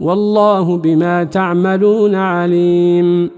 والله بما تعملون عليم.